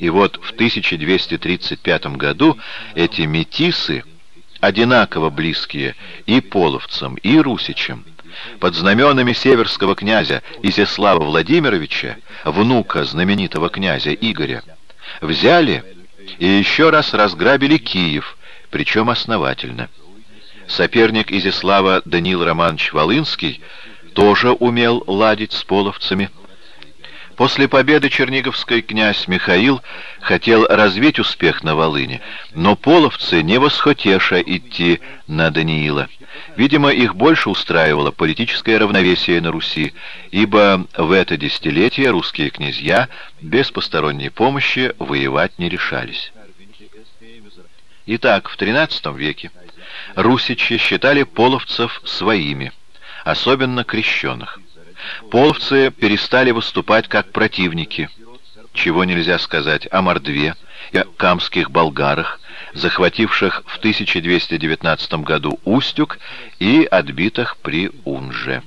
И вот в 1235 году эти метисы, одинаково близкие и половцам, и русичам, под знаменами северского князя Изяслава Владимировича, внука знаменитого князя Игоря, взяли и еще раз разграбили Киев, причем основательно. Соперник Изяслава Даниил Романович Волынский тоже умел ладить с половцами. После победы черниговский князь Михаил хотел развить успех на Волыне, но половцы не восхотеша идти на Даниила. Видимо, их больше устраивало политическое равновесие на Руси, ибо в это десятилетие русские князья без посторонней помощи воевать не решались. Итак, в XIII веке русичи считали половцев своими, особенно крещенных. Половцы перестали выступать как противники, чего нельзя сказать о Мордве и камских болгарах, захвативших в 1219 году Устюг и отбитых при Унже.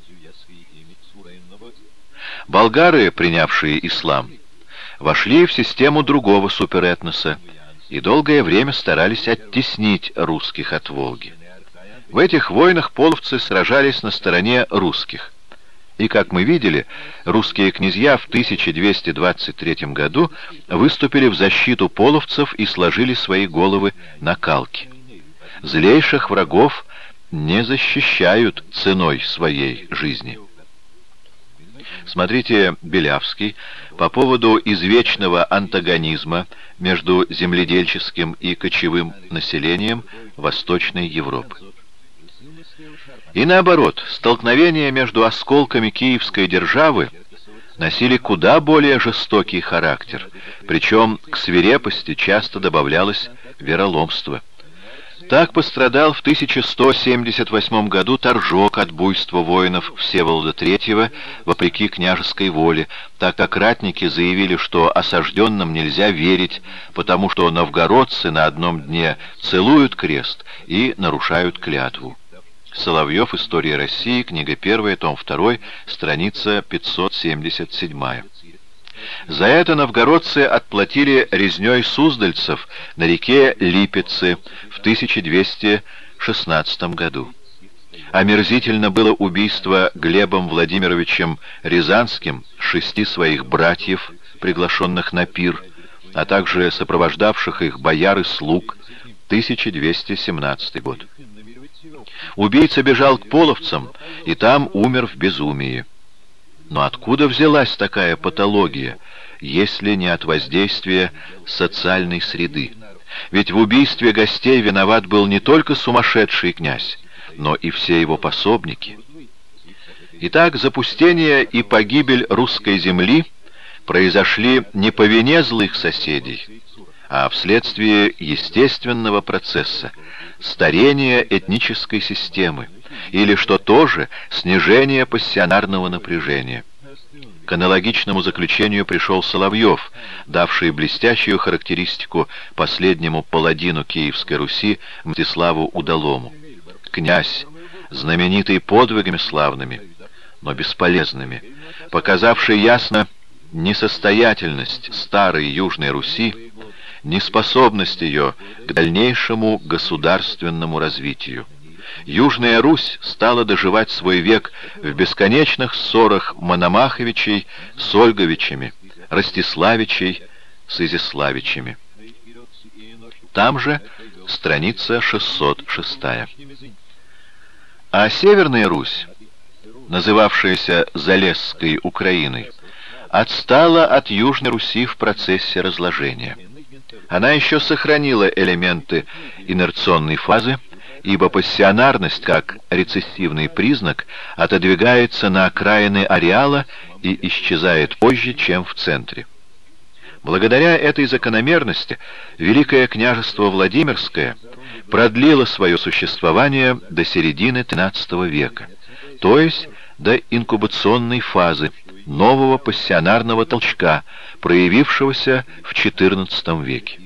Болгары, принявшие ислам, вошли в систему другого суперэтноса и долгое время старались оттеснить русских от Волги. В этих войнах половцы сражались на стороне русских, и, как мы видели, русские князья в 1223 году выступили в защиту половцев и сложили свои головы на калки. Злейших врагов не защищают ценой своей жизни. Смотрите Белявский по поводу извечного антагонизма между земледельческим и кочевым населением Восточной Европы. И наоборот, столкновения между осколками киевской державы носили куда более жестокий характер, причем к свирепости часто добавлялось вероломство. Так пострадал в 1178 году Торжок от буйства воинов Всеволода III вопреки княжеской воле, так как ратники заявили, что осажденным нельзя верить, потому что новгородцы на одном дне целуют крест и нарушают клятву. Соловьев. История России. Книга 1. Том 2. Страница 577. За это новгородцы отплатили резней суздальцев на реке Липецы в 1216 году. Омерзительно было убийство Глебом Владимировичем Рязанским шести своих братьев, приглашенных на пир, а также сопровождавших их бояр и слуг, 1217 год. Убийца бежал к половцам и там умер в безумии. Но откуда взялась такая патология, если не от воздействия социальной среды? Ведь в убийстве гостей виноват был не только сумасшедший князь, но и все его пособники. Итак, запустение и погибель русской земли произошли не по вине злых соседей, а вследствие естественного процесса, старения этнической системы, или, что тоже, снижение пассионарного напряжения. К аналогичному заключению пришел Соловьев, давший блестящую характеристику последнему паладину Киевской Руси Мстиславу Удалому. Князь, знаменитый подвигами славными, но бесполезными, показавший ясно несостоятельность старой Южной Руси, неспособность ее к дальнейшему государственному развитию. Южная Русь стала доживать свой век в бесконечных ссорах Мономаховичей с Ольговичами, Ростиславичей с Изяславичами. Там же страница 606. А Северная Русь, называвшаяся Залесской Украиной, отстала от Южной Руси в процессе разложения. Она еще сохранила элементы инерционной фазы, ибо пассионарность, как рецессивный признак, отодвигается на окраины ареала и исчезает позже, чем в центре. Благодаря этой закономерности Великое княжество Владимирское продлило свое существование до середины XIII века, то есть до инкубационной фазы, нового пассионарного толчка, проявившегося в XIV веке.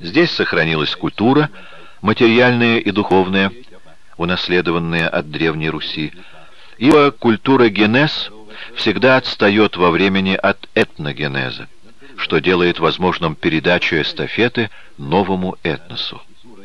Здесь сохранилась культура, материальная и духовная, унаследованная от Древней Руси, ибо культура генез всегда отстает во времени от этногенеза. что делает возможным передачу эстафеты новому этносу.